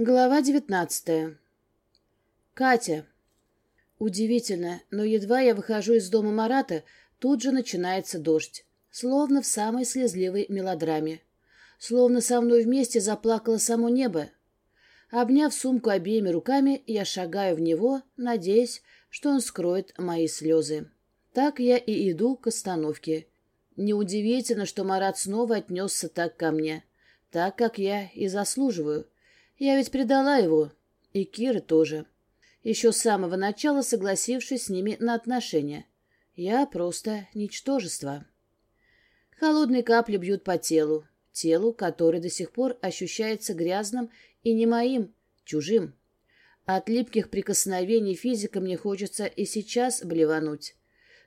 Глава девятнадцатая. Катя. Удивительно, но едва я выхожу из дома Марата, тут же начинается дождь. Словно в самой слезливой мелодраме. Словно со мной вместе заплакало само небо. Обняв сумку обеими руками, я шагаю в него, надеясь, что он скроет мои слезы. Так я и иду к остановке. Неудивительно, что Марат снова отнесся так ко мне. Так, как я и заслуживаю — я ведь предала его. И Кира тоже. Еще с самого начала согласившись с ними на отношения. Я просто ничтожество. Холодные капли бьют по телу. Телу, которое до сих пор ощущается грязным и не моим, чужим. От липких прикосновений физика мне хочется и сейчас блевануть.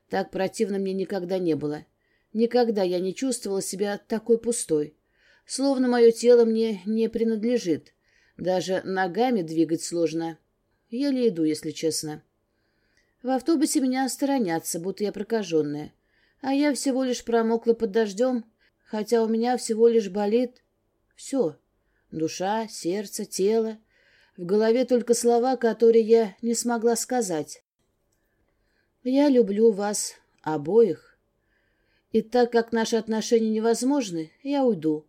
Так противно мне никогда не было. Никогда я не чувствовала себя такой пустой. Словно мое тело мне не принадлежит. Даже ногами двигать сложно. Еле иду, если честно. В автобусе меня сторонятся, будто я прокаженная. А я всего лишь промокла под дождем, хотя у меня всего лишь болит все. Душа, сердце, тело. В голове только слова, которые я не смогла сказать. Я люблю вас обоих. И так как наши отношения невозможны, я уйду.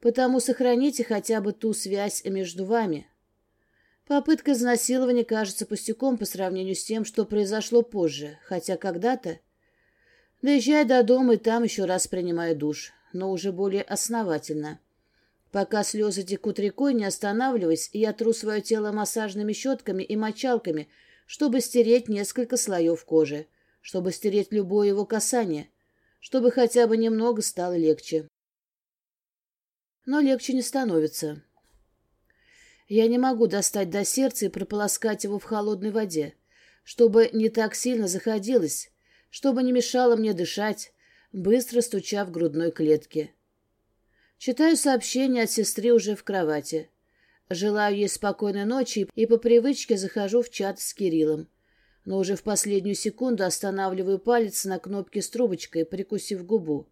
Потому сохраните хотя бы ту связь между вами. Попытка изнасилования кажется пустяком по сравнению с тем, что произошло позже, хотя когда-то... Доезжай до дома и там еще раз принимаю душ, но уже более основательно. Пока слезы текут рекой, не останавливаясь, я тру свое тело массажными щетками и мочалками, чтобы стереть несколько слоев кожи, чтобы стереть любое его касание, чтобы хотя бы немного стало легче но легче не становится. Я не могу достать до сердца и прополоскать его в холодной воде, чтобы не так сильно заходилось, чтобы не мешало мне дышать, быстро стуча в грудной клетке. Читаю сообщение от сестры уже в кровати. Желаю ей спокойной ночи и по привычке захожу в чат с Кириллом. Но уже в последнюю секунду останавливаю палец на кнопке с трубочкой, прикусив губу.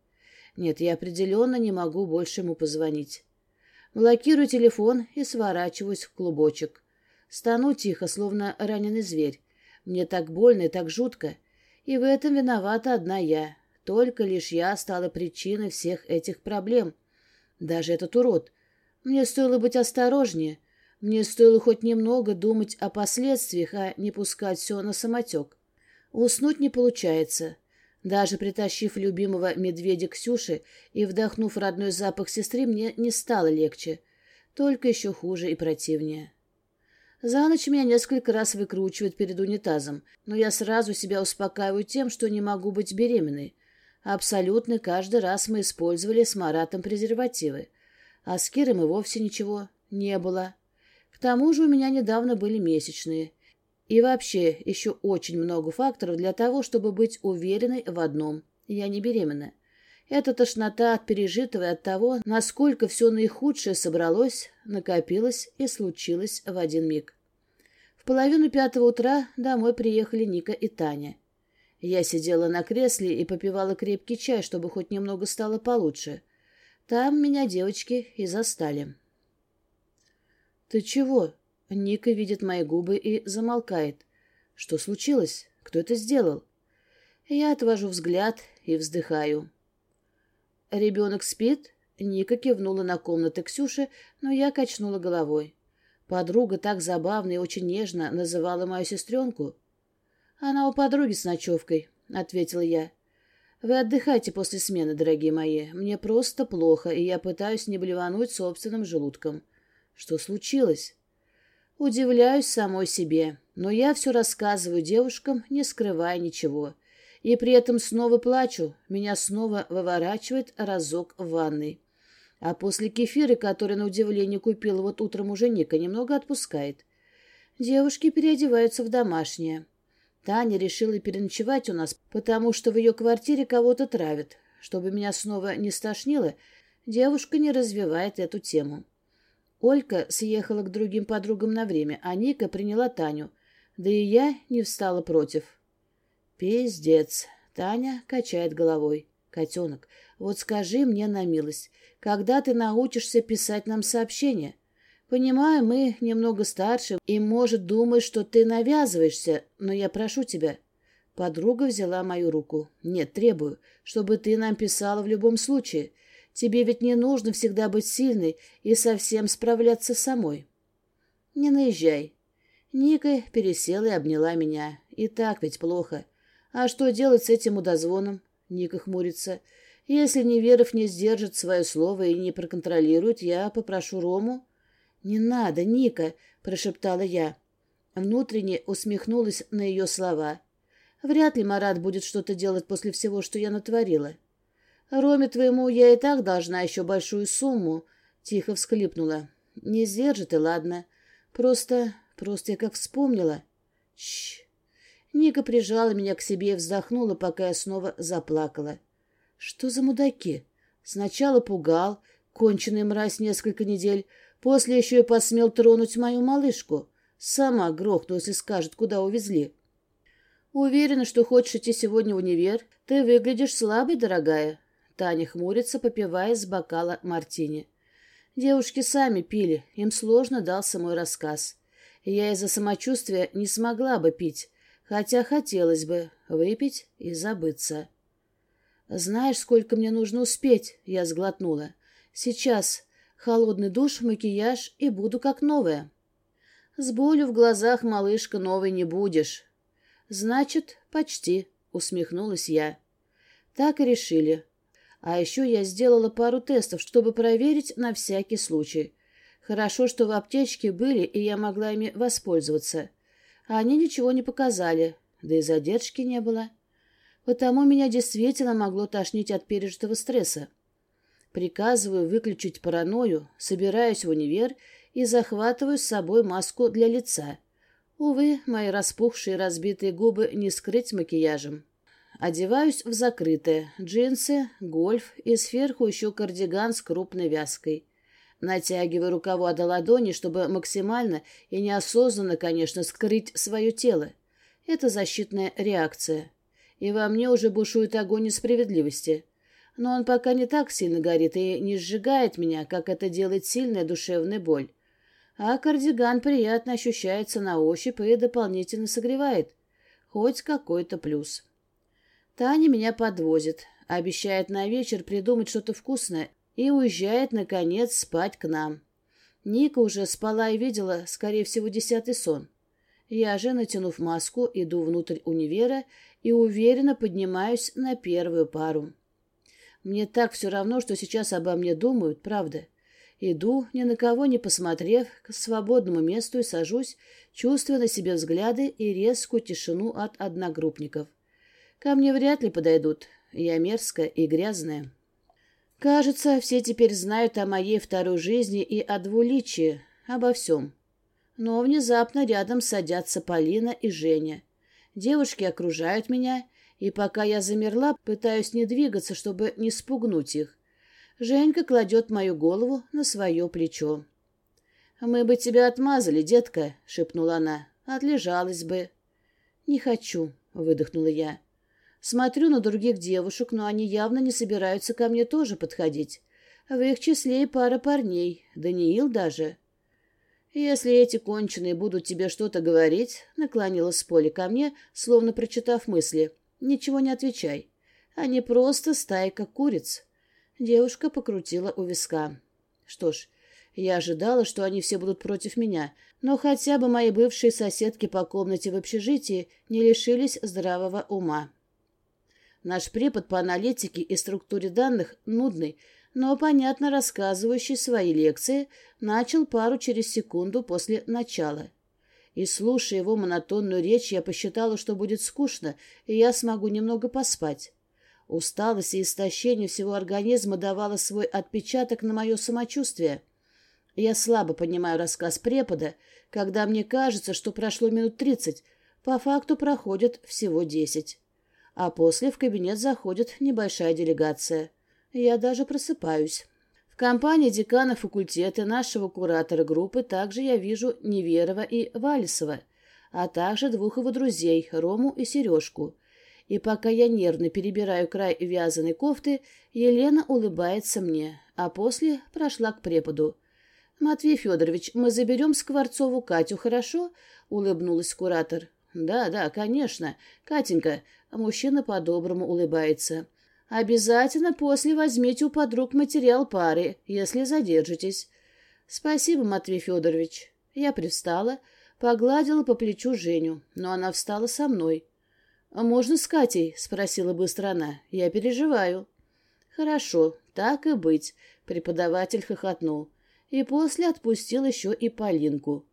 Нет, я определенно не могу больше ему позвонить. Блокирую телефон и сворачиваюсь в клубочек. Стану тихо, словно раненый зверь. Мне так больно и так жутко. И в этом виновата одна я. Только лишь я стала причиной всех этих проблем. Даже этот урод. Мне стоило быть осторожнее. Мне стоило хоть немного думать о последствиях, а не пускать все на самотек. Уснуть не получается. Даже притащив любимого медведя Ксюши и вдохнув родной запах сестры, мне не стало легче, только еще хуже и противнее. За ночь меня несколько раз выкручивает перед унитазом, но я сразу себя успокаиваю тем, что не могу быть беременной. Абсолютно каждый раз мы использовали с Маратом презервативы, а с Киром и вовсе ничего не было. К тому же у меня недавно были месячные, и вообще, еще очень много факторов для того, чтобы быть уверенной в одном. Я не беременна. Это тошнота от пережитого и от того, насколько все наихудшее собралось, накопилось и случилось в один миг. В половину пятого утра домой приехали Ника и Таня. Я сидела на кресле и попивала крепкий чай, чтобы хоть немного стало получше. Там меня девочки и застали. «Ты чего?» Ника видит мои губы и замолкает. Что случилось? Кто это сделал? Я отвожу взгляд и вздыхаю. «Ребенок спит?» Ника кивнула на комнаты Ксюши, но я качнула головой. Подруга так забавно и очень нежно называла мою сестренку. «Она у подруги с ночевкой», — ответила я. «Вы отдыхайте после смены, дорогие мои. Мне просто плохо, и я пытаюсь не блевануть собственным желудком. Что случилось?» Удивляюсь самой себе, но я все рассказываю девушкам, не скрывая ничего. И при этом снова плачу, меня снова выворачивает разок в ванной. А после кефира, который на удивление купила вот утром уже Ника, немного отпускает. Девушки переодеваются в домашнее. Таня решила переночевать у нас, потому что в ее квартире кого-то травят. Чтобы меня снова не стошнило, девушка не развивает эту тему. Олька съехала к другим подругам на время, а Ника приняла Таню. Да и я не встала против. Пиздец. Таня качает головой. Котенок, вот скажи мне на милость, когда ты научишься писать нам сообщения? Понимаю, мы немного старше, и, может, думаешь, что ты навязываешься, но я прошу тебя. Подруга взяла мою руку. Нет, требую, чтобы ты нам писала в любом случае. Тебе ведь не нужно всегда быть сильной и совсем справляться самой. Не наезжай. Ника пересела и обняла меня. И так ведь плохо. А что делать с этим удозвоном? Ника хмурится. Если Неверов не сдержит свое слово и не проконтролирует, я попрошу Рому. «Не надо, Ника!» — прошептала я. Внутренне усмехнулась на ее слова. «Вряд ли Марат будет что-то делать после всего, что я натворила. Роме твоему я и так должна еще большую сумму», — тихо всхлипнула. «Не сдержит и ладно. Просто... просто я как вспомнила». Чш. Ника прижала меня к себе и вздохнула, пока я снова заплакала. «Что за мудаки? Сначала пугал, конченый мразь несколько недель, После еще и посмел тронуть мою малышку. Сама грохну, если скажет, куда увезли. Уверена, что хочешь идти сегодня в универ. Ты выглядишь слабой, дорогая. Таня хмурится, попивая с бокала мартини. Девушки сами пили, им сложно дался мой рассказ. Я из-за самочувствия не смогла бы пить, хотя хотелось бы выпить и забыться. «Знаешь, сколько мне нужно успеть?» — я сглотнула. «Сейчас. Холодный душ, макияж и буду как новая. С болью в глазах, малышка, новой не будешь. Значит, почти, усмехнулась я. Так и решили. А еще я сделала пару тестов, чтобы проверить на всякий случай. Хорошо, что в аптечке были, и я могла ими воспользоваться. А они ничего не показали, да и задержки не было. Потому меня действительно могло тошнить от пережитого стресса. Приказываю выключить паранойю, собираюсь в универ и захватываю с собой маску для лица. Увы, мои распухшие разбитые губы не скрыть макияжем. Одеваюсь в закрытое, джинсы, гольф и сверху еще кардиган с крупной вязкой. Натягиваю рукава до ладони, чтобы максимально и неосознанно, конечно, скрыть свое тело. Это защитная реакция. И во мне уже бушует огонь несправедливости но он пока не так сильно горит и не сжигает меня, как это делает сильная душевная боль. А кардиган приятно ощущается на ощупь и дополнительно согревает. Хоть какой-то плюс. Таня меня подвозит, обещает на вечер придумать что-то вкусное и уезжает, наконец, спать к нам. Ника уже спала и видела, скорее всего, десятый сон. Я же, натянув маску, иду внутрь универа и уверенно поднимаюсь на первую пару. Мне так все равно, что сейчас обо мне думают, правда. Иду, ни на кого не посмотрев, к свободному месту и сажусь, чувствуя на себе взгляды и резкую тишину от одногруппников. Ко мне вряд ли подойдут. Я мерзкая и грязная. Кажется, все теперь знают о моей второй жизни и о двуличии, обо всем. Но внезапно рядом садятся Полина и Женя. Девушки окружают меня, и пока я замерла, пытаюсь не двигаться, чтобы не спугнуть их. Женька кладет мою голову на свое плечо. «Мы бы тебя отмазали, детка», — шепнула она. «Отлежалась бы». «Не хочу», — выдохнула я. Смотрю на других девушек, но они явно не собираются ко мне тоже подходить. В их числе и пара парней, Даниил даже. «Если эти конченые будут тебе что-то говорить», — наклонилась Поля ко мне, словно прочитав мысли, — Ничего не отвечай. Они просто стайка куриц. Девушка покрутила у виска. Что ж, я ожидала, что они все будут против меня, но хотя бы мои бывшие соседки по комнате в общежитии не лишились здравого ума. Наш препод по аналитике и структуре данных нудный, но понятно рассказывающий свои лекции, начал пару через секунду после начала и, слушая его монотонную речь, я посчитала, что будет скучно, и я смогу немного поспать. Усталость и истощение всего организма давало свой отпечаток на мое самочувствие. Я слабо понимаю рассказ препода, когда мне кажется, что прошло минут тридцать, по факту проходит всего десять. А после в кабинет заходит небольшая делегация. Я даже просыпаюсь. В компании декана факультета нашего куратора группы также я вижу Неверова и Валисова, а также двух его друзей, Рому и Сережку. И пока я нервно перебираю край вязаной кофты, Елена улыбается мне, а после прошла к преподу. Матвей Федорович, мы заберем Скворцову Катю, хорошо? Улыбнулась куратор. Да, да, конечно. Катенька, мужчина по-доброму улыбается. Обязательно после возьмите у подруг материал пары, если задержитесь. Спасибо, Матвей Федорович. Я привстала, погладила по плечу Женю, но она встала со мной. «А можно с Катей?» — спросила быстро она. «Я переживаю». «Хорошо, так и быть», — преподаватель хохотнул. И после отпустил еще и Полинку.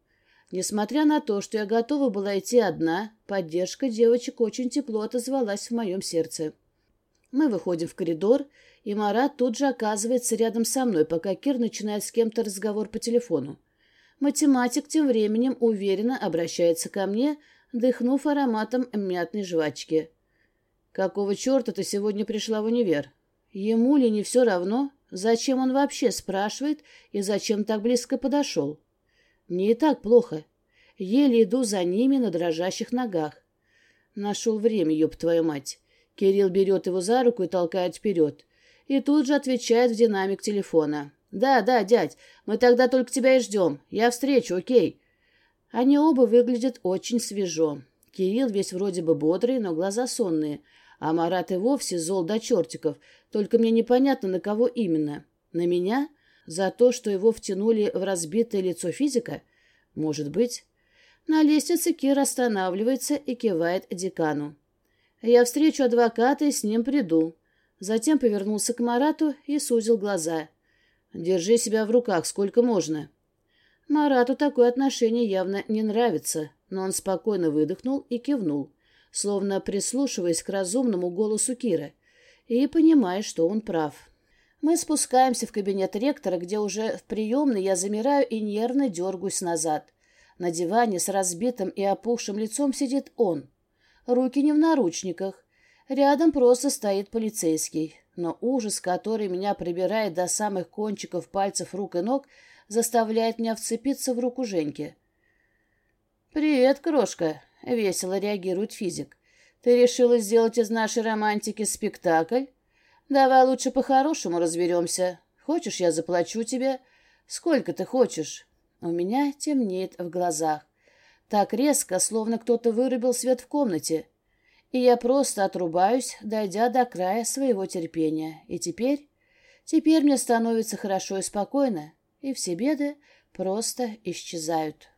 Несмотря на то, что я готова была идти одна, поддержка девочек очень тепло отозвалась в моем сердце. Мы выходим в коридор, и Марат тут же оказывается рядом со мной, пока Кир начинает с кем-то разговор по телефону. Математик тем временем уверенно обращается ко мне, дыхнув ароматом мятной жвачки. «Какого черта ты сегодня пришла в универ? Ему ли не все равно? Зачем он вообще спрашивает и зачем так близко подошел?» Мне и так плохо. Еле иду за ними на дрожащих ногах. Нашел время, ёб твою мать. Кирилл берет его за руку и толкает вперед. И тут же отвечает в динамик телефона. «Да, да, дядь, мы тогда только тебя и ждем. Я встречу, окей?» Они оба выглядят очень свежо. Кирилл весь вроде бы бодрый, но глаза сонные. А Марат и вовсе зол до чертиков. Только мне непонятно, на кого именно. На меня? За то, что его втянули в разбитое лицо физика? Может быть. На лестнице Кир останавливается и кивает декану. Я встречу адвоката и с ним приду. Затем повернулся к Марату и сузил глаза. Держи себя в руках, сколько можно. Марату такое отношение явно не нравится, но он спокойно выдохнул и кивнул, словно прислушиваясь к разумному голосу Кира, и понимая, что он прав. Мы спускаемся в кабинет ректора, где уже в приемной я замираю и нервно дергаюсь назад. На диване с разбитым и опухшим лицом сидит он. Руки не в наручниках. Рядом просто стоит полицейский. Но ужас, который меня прибирает до самых кончиков пальцев рук и ног, заставляет меня вцепиться в руку Женьки. «Привет, крошка!» — весело реагирует физик. «Ты решила сделать из нашей романтики спектакль?» Давай лучше по-хорошему разберемся. Хочешь, я заплачу тебе? Сколько ты хочешь? У меня темнеет в глазах. Так резко, словно кто-то вырубил свет в комнате. И я просто отрубаюсь, дойдя до края своего терпения. И теперь... Теперь мне становится хорошо и спокойно, и все беды просто исчезают.